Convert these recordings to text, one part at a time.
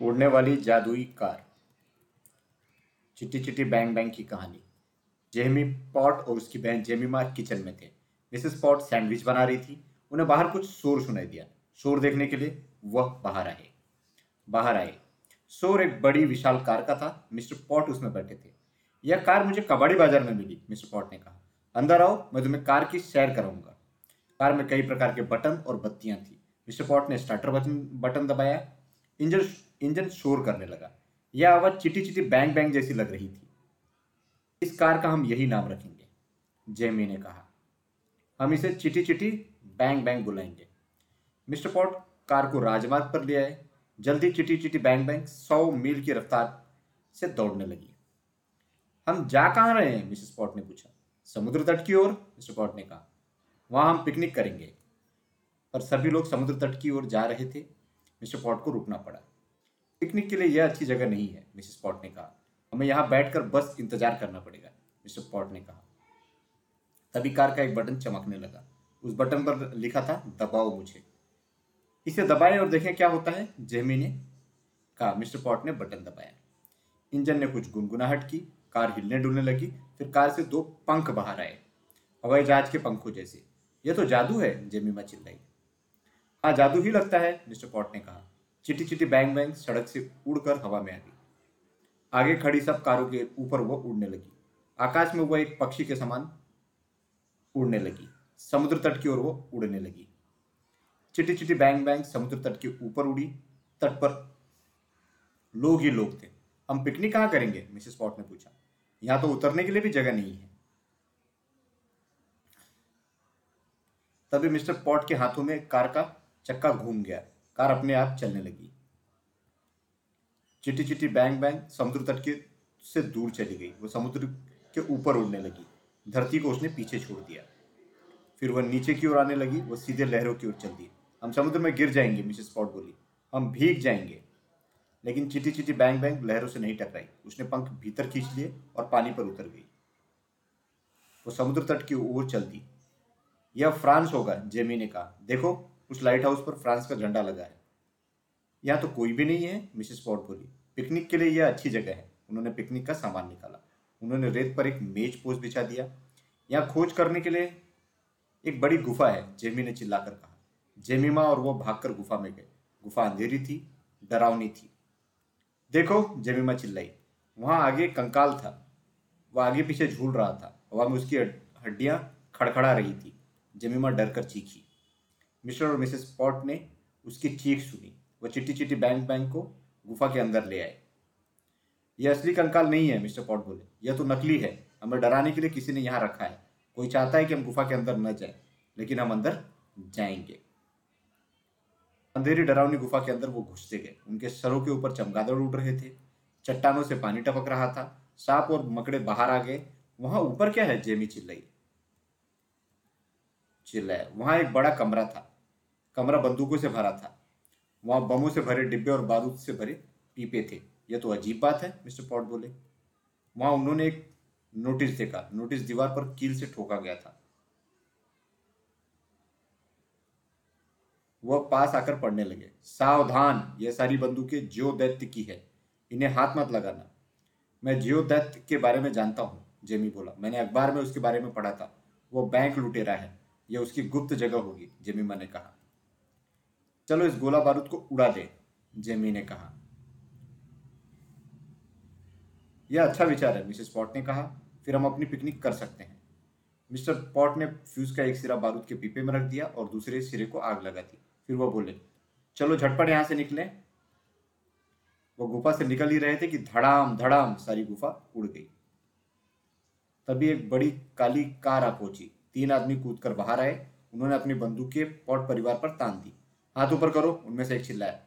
उड़ने वाली जादुई car. Chitty chitty bang bang की कहानी। जेमी पॉट और उसकी बहन जेमीमा किचन में थे। मिसेस पॉट सैंडविच बना रही थी। उन्हें बाहर कुछ शोर सुनाई दिया। शोर देखने के लिए वह बाहर आए। बाहर आए। शोर एक बड़ी, विशाल कार का था। मिस्टर पॉट उसमें बैठे थे। यह कार मुझे कबाड़ी बाज़ार में मिली, मिस्टर पॉट ने कहा। अंदर आओ, मैं तुम्हें कार की सैर कराऊँगा। कार में कई प्रकार के बटन और बत्तियाँ थी। मिस्टर पॉट ने स्टार्टर बटन दबाया। इंजन इंजन शोर करने लगा। यह आवाज़ चिटी चिटी बैंग बैंग जैसी लग रही थी। इस कार का हम यही नाम रखेंगे। जेमी ने कहा। हम इसे चिटी चिटी बैंग बैंग बुलाएँगे। मिस्टर पॉट, कार को राजमार्ग पर ले आए। जल्दी चिटी चिटी बैंग बैंग सौ मील की रफ्तार से दौड़ने लगी। हम जा कहाँ रहे हैं? मिसेस पॉट ने पूछा। समुद्र तट की ओर, मिस्टर पॉट ने कहा। वहाँ हम पिकनिक करेंगे। पर सभी लोग समुद्र तट की ओर जा रहे थे। मिस्टर पॉट को रुकना पड़ा। पिकनिक के लिए यह अच्छी जगह नहीं है, मिसेस पॉट ने कहा। हमें यहाँ बैठकर बस इंतज़ार करना पड़ेगा, मिस्टर पॉट ने कहा। तभी कार का एक बटन चमकने लगा। उस बटन पर लिखा था, दबाओ मुझे। इसे दबाएँ और देखें क्या होता है, जेमी ने कहा। मिस्टर पॉट ने बटन दबाया। इंजन ने कुछ गुनगुनाहट की, कार हिलने डुलने लगी, फिर कार से दो पंख बाहर आए, हवाई जहाज़ के पंखों जैसे। यह तो जादू है जेमीमा चिल्लाई हाँ जादू ही लगता है, मिस्टर पॉट ने कहा। चिटी चिटी बैंग बैंग सड़क से उड़कर हवा में आ गई। आगे खड़ी सब कारों के ऊपर वो उड़ने लगी। आकाश में वो एक पक्षी के समान उड़ने लगी। समुद्र तट की ओर वो उड़ने लगी। चिटी चिटी बैंग बैंग समुद्र तट के ऊपर उड़ी। तट पर लोग ही लोग थे। हम पिकनिक कहाँ करेंगे? मिसेस पॉट ने पूछा। यहाँ तो उतरने के लिए भी जगह नहीं है। तभी मिस्टर पॉट के हाथों में कार का चक्का घूम गया। कार अपने आप चलने लगी। चिट्टी चिट्टी बैंग बैंग समुद्र तट के से दूर चली गई। वो समुद्र के ऊपर उड़ने लगी। धरती को उसने पीछे छोड़ दिया। फिर वह नीचे की ओर आने लगी। वो सीधे लहरों की ओर चल दी। हम समुद्र में गिर जाएँगे, मिसेस पॉट बोली। हम भीग जाएँगे। लेकिन चिटी चिटी बैंग बैंग लहरों से नहीं टकराई। उसने पंख भीतर खींच लिए और पानी पर उतर गई। वो समुद्र तट की ओर चल दी। यह फ्रांस होगा जेमी ने कहा देखो उस लाइट हाउस पर फ्रांस का झंडा लगा है। यहाँ तो कोई भी नहीं है, मिसेस पॉट बोली। पिकनिक के लिए यह अच्छी जगह है। उन्होंने पिकनिक का सामान निकाला। उन्होंने रेत पर एक मेज पोस्ट बिछा दिया। यहाँ खोज करने के लिए एक बड़ी गुफा है, जेमी ने चिल्लाकर कहा। जेमीमा और वो भागकर गुफा में गए। गुफा अंधेरी थी, डरावनी थी। देखो जेमीमा चिल्लाई। वहाँ आगे कंकाल था। वह आगे पीछे झूल रहा था। हवा में उसकी हड्डियाँ खड़खड़ा रही थी। जेमीमा डर कर चीखी। मिस्टर और मिसेस पॉट ने उसकी चीख सुनी। वह चिट्टी चिट्टी बैंक बैंक को गुफा के अंदर ले आए। यह असली कंकाल नहीं है, मिस्टर पॉट बोले। यह तो नकली है। हमें डराने के लिए किसी ने यहाँ रखा है। कोई चाहता है कि हम गुफा के अंदर न जाए, लेकिन हम अंदर जाएँगे। अंधेरी डरावनी गुफा के अंदर वो घुसते गए। उनके सरों के ऊपर चमगादड़ उड़ रहे थे। चट्टानों से पानी टपक रहा था। सांप और मकड़े बाहर आ गए। वहाँ ऊपर क्या है? जेमी चिल्लाई। चिल्लाया। वहाँ एक बड़ा कमरा था। कमरा बंदूकों से भरा था। वहाँ बमों से भरे डिब्बे और बारूद से भरे पीपे थे। यह तो अजीब बात है, मिस्टर पॉट बोले। वहाँ उन्होंने एक नोटिस देखा। नोटिस दीवार पर कील से ठोका गया था। वह पास आकर पढ़ने लगे। सावधान, यह सारी बंदूकें जियो दैत्य की है। इन्हें हाथ मत लगाना। मैं जियो दैत्य के बारे में जानता हूँ, जेमी बोला। मैंने अखबार में उसके बारे में पढ़ा था। वो बैंक लुटेरा है। यह उसकी गुप्त जगह होगी जेमीमा ने कहा। चलो इस गोला बारूद को उड़ा दे, जेमी ने कहा। यह अच्छा विचार है, मिसेस पॉट ने कहा। फिर हम अपनी पिकनिक कर सकते हैं। मिस्टर पॉट ने फ्यूज का एक सिरा बारूद के पीपे में रख दिया और दूसरे सिरे को आग लगा दी। फिर वह बोले, चलो झटपट यहाँ से निकले। वो गुफा से निकल ही रहे थे कि धड़ाम धड़ाम सारी गुफा उड़ गई। तभी एक बड़ी काली कार आ पहुँची। तीन आदमी कूद कर बाहर आए। उन्होंने अपनी बंदूक के पॉट परिवार पर तान दी। हाथ ऊपर करो, उनमें से एक चिल्लाया।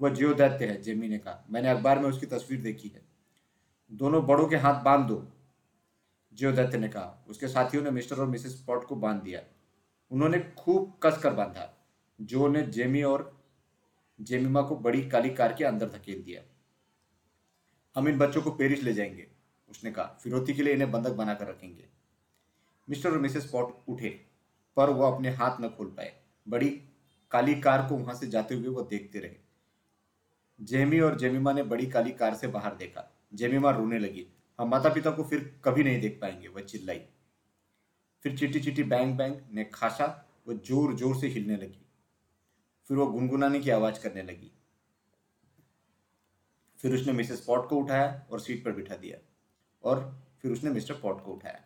वह जियो दैत्य है जेमी ने कहा मैंने अखबार में उसकी तस्वीर देखी है। दोनों बड़ों के हाथ बाँध दो जियो दैत्य ने कहा। उसके साथियों ने मिस्टर और मिसेस पॉट को बाँध दिया। उन्होंने खूब कस कर बांधा। जो ने जेमी और जेमिमा को बड़ी काली कार के अंदर धकेल दिया। हम इन बच्चों को पेरिस ले जाएँगे, उसने कहा। फिरौती के लिए इन्हें बंधक बनाकर रखेंगे। मिस्टर और मिसेस पॉट उठे, पर वह अपने हाथ न खोल पाए। बड़ी काली कार को वहाँ से जाते हुए वो देखते रहे। जेमी और जेमिमा ने बड़ी काली कार से बाहर देखा। जेमिमा रोने लगी। हम माता पिता को फिर कभी नहीं देख पाएँगे, वह चिल्लाई। फिर चिट्टी चिट्टी बैंग बैंग ने खासा, वो ज़ोर ज़ोर से हिलने लगी। फिर वो गुनगुनाने की आवाज़ करने लगी। फिर उसने मिसेस पॉट को उठाया और सीट पर बिठा दिया। और फिर उसने मिस्टर पॉट को उठाया।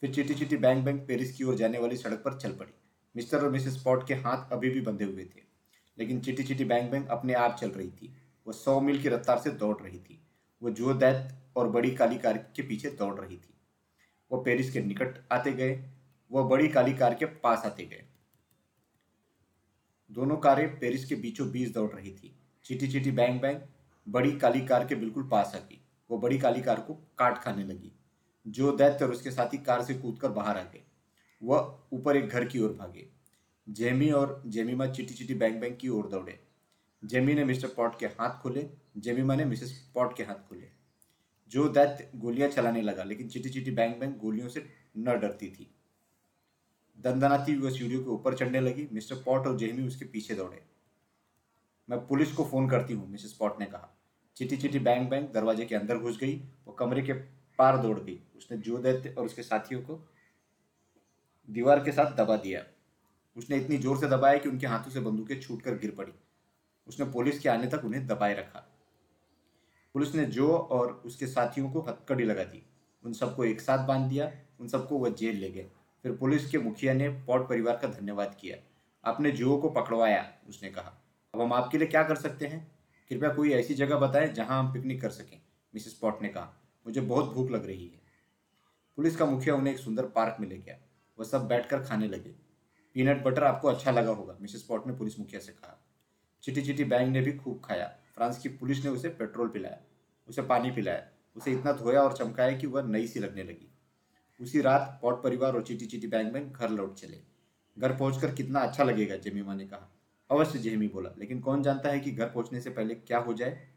फिर chitty chitty bang bang Paris की ओर जाने वाली सड़क पर चल पड़ी। मिस्टर और मिसेस पॉट के हाथ अभी भी बंधे हुए थे, लेकिन चिटी चिटी बैंग बैंग अपने आप चल रही थी। वह सौ मील की रफ्तार से दौड़ रही थी। वो जो दैत और बड़ी काली कार के पीछे दौड़ रही थी। वो पेरिस के निकट आते गए वह बड़ी काली कार के पास आते गए। दोनों कारें पेरिस के बीचों बीच दौड़ रही थी। चिटी चिटी बैंग बैंग बड़ी काली कार के बिल्कुल पास आ गई। वो बड़ी काली कार को काट खाने लगी। जो दैत्य और उसके साथी कार से कूदकर बाहर आ गए। वह ऊपर एक घर की ओर भागे। जेमी और जेमीमा चिटी चिटी बैंग बैंग की ओर दौड़े। जेमी ने मिस्टर पॉट के हाथ खोले जेमीमा ने मिसेस पॉट के हाथ खोले। जो दैत्य गोलियाँ चलाने लगा, लेकिन चिटी चिटी बैंग बैंग गोलियों से न डरती थी। दंदनाती हुई सीढ़ियों के ऊपर चढ़ने लगी। मिस्टर पॉट और जेमी उसके पीछे दौड़े। मैं पुलिस को फ़ोन करती हूँ, मिसेस पॉट ने कहा। चिटी चिटी बैंग बैंग दरवाजे के अंदर घुस गई और कमरे के पार दौड़ गई। उसने जो दैत्य और उसके साथियों को दीवार के साथ दबा दिया। उसने इतनी ज़ोर से दबाया कि उनके हाथों से बंदूकें छूट कर गिर पड़ी। उसने पुलिस के आने तक उन्हें दबाए रखा। पुलिस ने जो और उसके साथियों को हथकड़ी लगा दी। उन सबको एक साथ बाँध दिया, उन सबको वह जेल ले गए। फिर पुलिस के मुखिया ने पॉट परिवार का धन्यवाद किया। आपने जुओ को पकड़वाया, उसने कहा। अब हम आपके लिए क्या कर सकते हैं? कृपया कोई ऐसी जगह बताएँ जहाँ हम पिकनिक कर सकें, मिसेस पॉट ने कहा। मुझे बहुत भूख लग रही है। पुलिस का मुखिया उन्हें एक सुंदर पार्क में ले गया। वह सब बैठकर खाने लगे। पीनट बटर आपको अच्छा लगा होगा, मिसेस पॉट ने पुलिस मुखिया से कहा। चिटी चिटी बैंग ने भी खूब खाया। फ्रांस की पुलिस ने उसे पेट्रोल पिलाया, उसे पानी पिलाया, उसे इतना धोया और चमकाया कि वह नई सी लगने लगी। उसी रात पॉट परिवार और चिटी चिटी बैंग बैंग घर लौट चले। घर पहुंचकर कितना अच्छा लगेगा, जेमीमा ने कहा। अवश्य, जेमी बोला, लेकिन कौन जानता है कि घर पहुँचने से पहले क्या हो जाए?